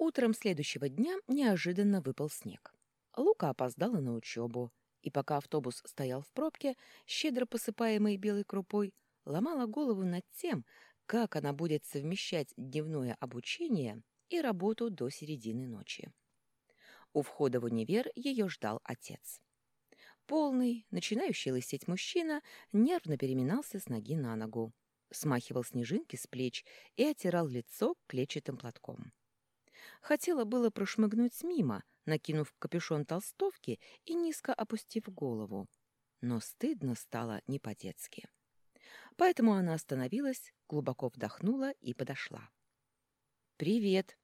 Утром следующего дня неожиданно выпал снег. Лука опоздала на учебу, и пока автобус стоял в пробке, щедро посыпаемый белой крупой, ломала голову над тем, как она будет совмещать дневное обучение и работу до середины ночи. У входа в универ ее ждал отец. Полный, начинающий лысеть мужчина нервно переминался с ноги на ногу, смахивал снежинки с плеч и отирал лицо клетчатым платком. Хотела было прошмыгнуть мимо, накинув капюшон толстовки и низко опустив голову. Но стыдно стало не по-детски. Поэтому она остановилась, глубоко вдохнула и подошла. «Привет!»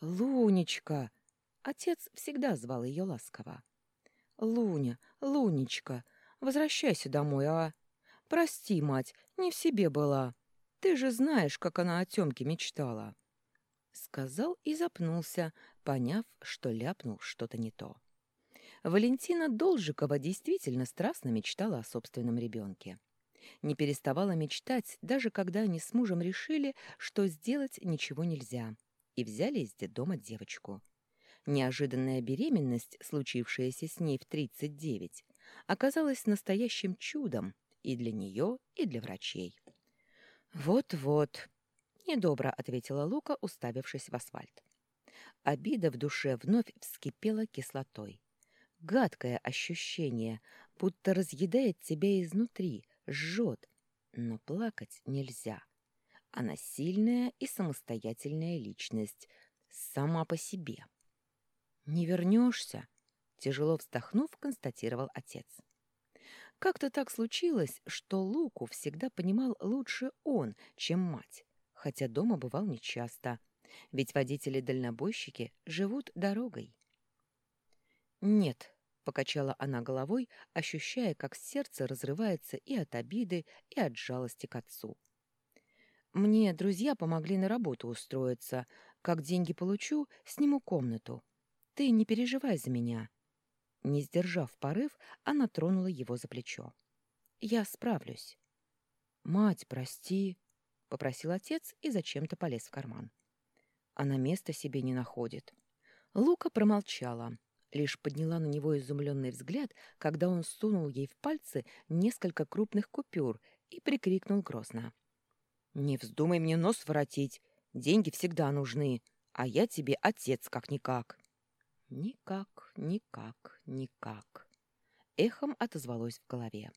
«Лунечка!» Отец всегда звал ее ласково. «Луня, Лунечка, возвращайся домой, а? Прости, мать, не в себе была. Ты же знаешь, как она о Тёмке мечтала». Сказал и запнулся, поняв, что ляпнул что-то не то. Валентина Должикова действительно страстно мечтала о собственном ребенке. Не переставала мечтать, даже когда они с мужем решили, что сделать ничего нельзя, и взяли из детдома девочку. Неожиданная беременность, случившаяся с ней в 39, оказалась настоящим чудом и для нее, и для врачей. «Вот-вот», Недобро ответила Лука, уставившись в асфальт. Обида в душе вновь вскипела кислотой. Гадкое ощущение, будто разъедает тебя изнутри, жжет. Но плакать нельзя. Она сильная и самостоятельная личность, сама по себе. «Не вернешься?» — тяжело вздохнув, констатировал отец. Как-то так случилось, что Луку всегда понимал лучше он, чем мать хотя дома бывал нечасто, ведь водители-дальнобойщики живут дорогой. «Нет», — покачала она головой, ощущая, как сердце разрывается и от обиды, и от жалости к отцу. «Мне друзья помогли на работу устроиться. Как деньги получу, сниму комнату. Ты не переживай за меня». Не сдержав порыв, она тронула его за плечо. «Я справлюсь». «Мать, прости», — попросил отец и зачем-то полез в карман. Она места себе не находит. Лука промолчала, лишь подняла на него изумленный взгляд, когда он сунул ей в пальцы несколько крупных купюр и прикрикнул грозно. «Не вздумай мне нос воротить, деньги всегда нужны, а я тебе отец как-никак». «Никак, никак, никак», — эхом отозвалось в голове.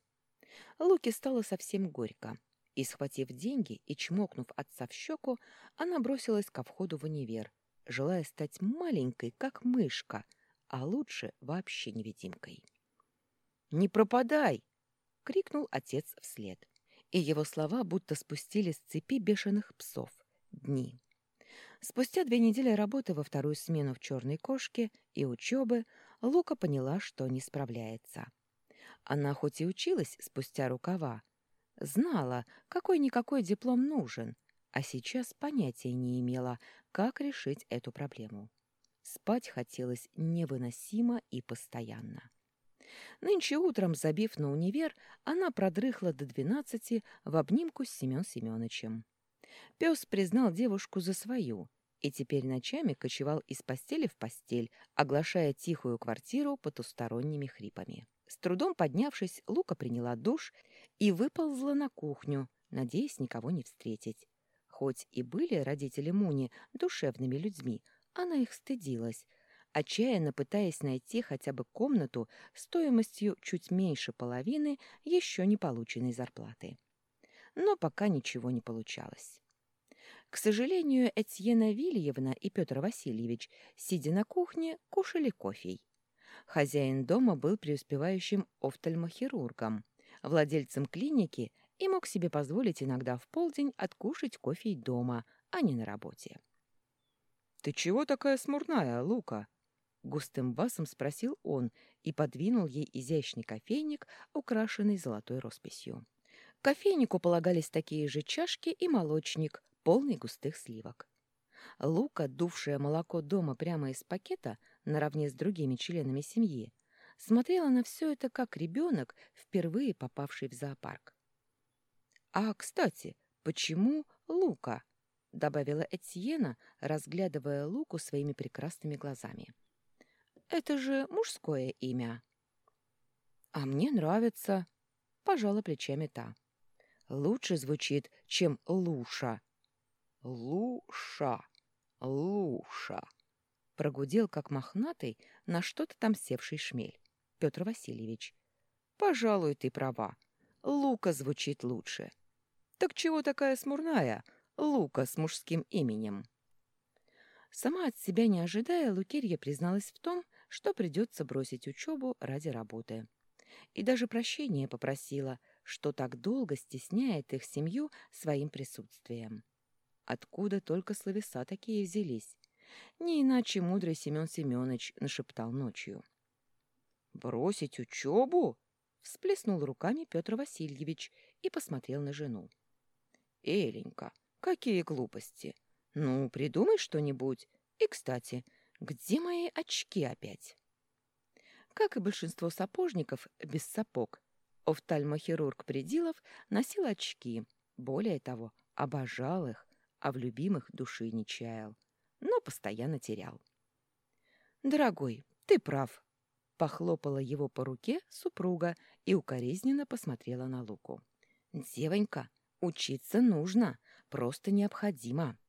Луке стало совсем горько. И, схватив деньги и чмокнув отца в щеку, она бросилась ко входу в универ, желая стать маленькой, как мышка, а лучше вообще невидимкой. «Не пропадай!» — крикнул отец вслед, и его слова будто спустили с цепи бешеных псов. Дни. Спустя две недели работы во вторую смену в «Черной кошке» и учебы Лука поняла, что не справляется. Она хоть и училась спустя рукава, Знала, какой-никакой диплом нужен, а сейчас понятия не имела, как решить эту проблему. Спать хотелось невыносимо и постоянно. Нынче утром, забив на универ, она продрыхла до двенадцати в обнимку с Семен Семеновичем. Пес признал девушку за свою и теперь ночами кочевал из постели в постель, оглашая тихую квартиру потусторонними хрипами. С трудом поднявшись, Лука приняла душ и выползла на кухню, надеясь никого не встретить. Хоть и были родители Муни душевными людьми, она их стыдилась, отчаянно пытаясь найти хотя бы комнату стоимостью чуть меньше половины еще не полученной зарплаты. Но пока ничего не получалось. К сожалению, Этьена Вильевна и Петр Васильевич, сидя на кухне, кушали кофе. Хозяин дома был преуспевающим офтальмохирургом, владельцем клиники и мог себе позволить иногда в полдень откушать кофе дома, а не на работе. «Ты чего такая смурная, Лука?» Густым басом спросил он и подвинул ей изящный кофейник, украшенный золотой росписью. Кофейнику полагались такие же чашки и молочник, полный густых сливок. Лука, дувшая молоко дома прямо из пакета, наравне с другими членами семьи, смотрела на все это как ребенок, впервые попавший в зоопарк. «А, кстати, почему Лука?» добавила Этьена, разглядывая Луку своими прекрасными глазами. «Это же мужское имя». «А мне нравится», — пожала плечами та. «Лучше звучит, чем Луша». «Луша, Луша», — прогудел, как мохнатый, на что-то там севший шмель. Петр Васильевич. «Пожалуй, ты права. Лука звучит лучше». «Так чего такая смурная?» Лука с мужским именем. Сама от себя не ожидая, Лукерья призналась в том, что придется бросить учебу ради работы. И даже прощения попросила, что так долго стесняет их семью своим присутствием. Откуда только словеса такие взялись? Не иначе мудрый Семен Семенович нашептал ночью. «Бросить учебу?» — всплеснул руками Петр Васильевич и посмотрел на жену. «Эленька, Какие глупости. Ну, придумай что-нибудь. И, кстати, где мои очки опять? Как и большинство сапожников без сапог, офтальмохирург Придилов носил очки. Более того, обожал их, а в любимых души не чаял, но постоянно терял. «Дорогой, ты прав», — похлопала его по руке супруга и укоризненно посмотрела на Луку. «Девонька, учиться нужно, Просто необходимо.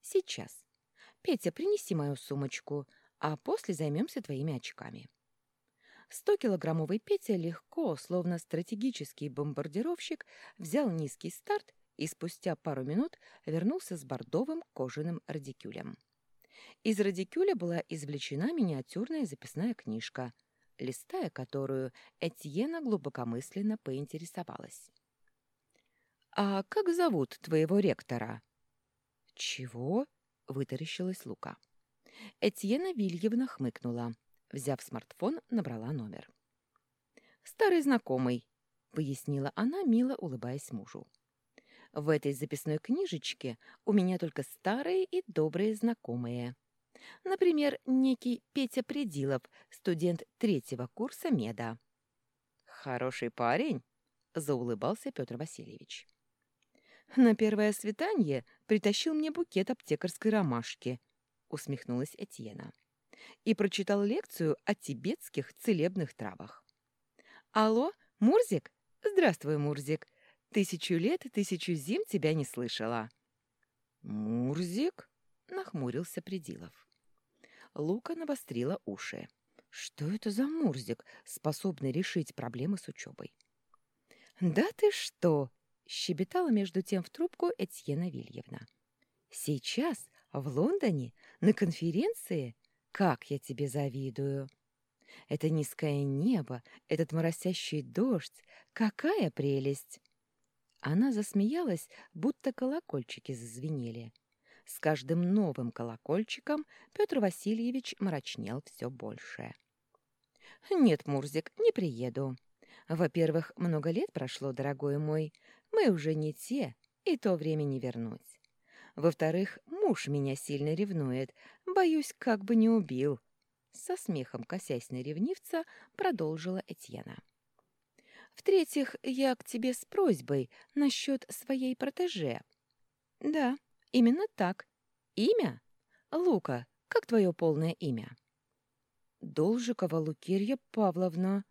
Сейчас. Петя, принеси мою сумочку, а после займемся твоими очками. Сто-килограммовый Петя легко, словно стратегический бомбардировщик, взял низкий старт и спустя пару минут вернулся с бордовым кожаным радикюлем. Из радикюля была извлечена миниатюрная записная книжка, листая которую Этьена глубокомысленно поинтересовалась. «А как зовут твоего ректора?» «Чего?» — вытаращилась Лука. Этьена Вильевна хмыкнула. Взяв смартфон, набрала номер. «Старый знакомый», — пояснила она, мило улыбаясь мужу. «В этой записной книжечке у меня только старые и добрые знакомые. Например, некий Петя Придилов, студент третьего курса меда». «Хороший парень», — заулыбался Петр Васильевич. На первое свидание притащил мне букет аптекарской ромашки, усмехнулась Этьена. И прочитал лекцию о тибетских целебных травах. Алло, Мурзик? Здравствуй, Мурзик. Тысячу лет и тысячу зим тебя не слышала. Мурзик? нахмурился Придилов. Лука навострила уши. Что это за Мурзик, способный решить проблемы с учебой? «Да ты что!» щебетала между тем в трубку Этьена Вильевна. «Сейчас, в Лондоне, на конференции? Как я тебе завидую!» Это низкое небо, этот моросящий дождь, какая прелесть! Она засмеялась, будто колокольчики зазвенели. С каждым новым колокольчиком Петр Васильевич мрачнел все больше. «Нет, Мурзик, не приеду. Во-первых, много лет прошло, дорогой мой. Мы уже не те, и то время не вернуть. Во-вторых, муж меня сильно ревнует, боюсь, как бы не убил. Со смехом, косясь на ревнивца, продолжила Этьена. В-третьих, я к тебе с просьбой насчет своей протеже. Да, именно так. Имя? Лука, как твое полное имя? Должикова Лукерья Павловна,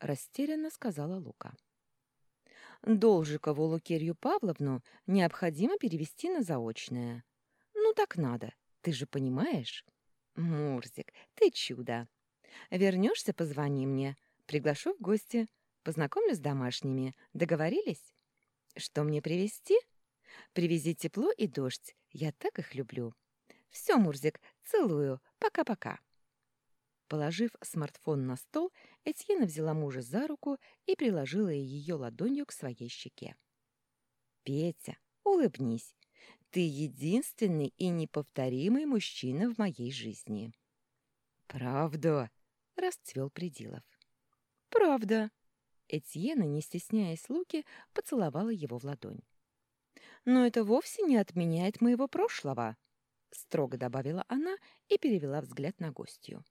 растерянно сказала Лука. Должикову Лукерью Павловну необходимо перевести на заочное. Ну так надо, ты же понимаешь? Мурзик, ты чудо. Вернешься, позвони мне, приглашу в гости, познакомлю с домашними. Договорились? Что мне привезти? Привези тепло и дождь, я так их люблю. Все, Мурзик, целую, пока-пока. Положив смартфон на стол, Этьена взяла мужа за руку и приложила ее ладонью к своей щеке. «Петя, улыбнись. Ты единственный и неповторимый мужчина в моей жизни». «Правда?» — расцвел Придилов. «Правда». Этьена, не стесняясь Луки, поцеловала его в ладонь. «Но это вовсе не отменяет моего прошлого», — строго добавила она и перевела взгляд на гостью.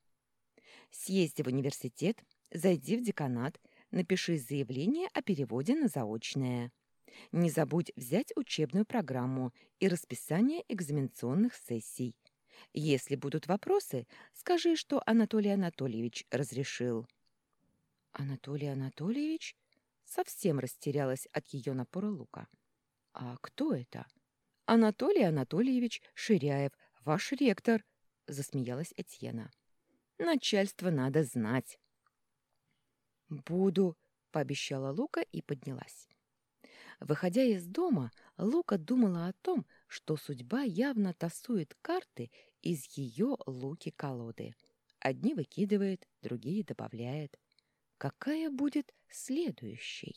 Съезди в университет, зайди в деканат, напиши заявление о переводе на заочное. Не забудь взять учебную программу и расписание экзаменационных сессий. Если будут вопросы, скажи, что Анатолий Анатольевич разрешил». «Анатолий Анатольевич?» Совсем растерялась от ее напора Лука. «А кто это?» «Анатолий Анатольевич Ширяев, ваш ректор», — засмеялась Этьена. «Начальство надо знать». «Буду», — пообещала Лука и поднялась. Выходя из дома, Лука думала о том, что судьба явно тасует карты из ее луки-колоды. Одни выкидывает, другие добавляет. Какая будет следующей?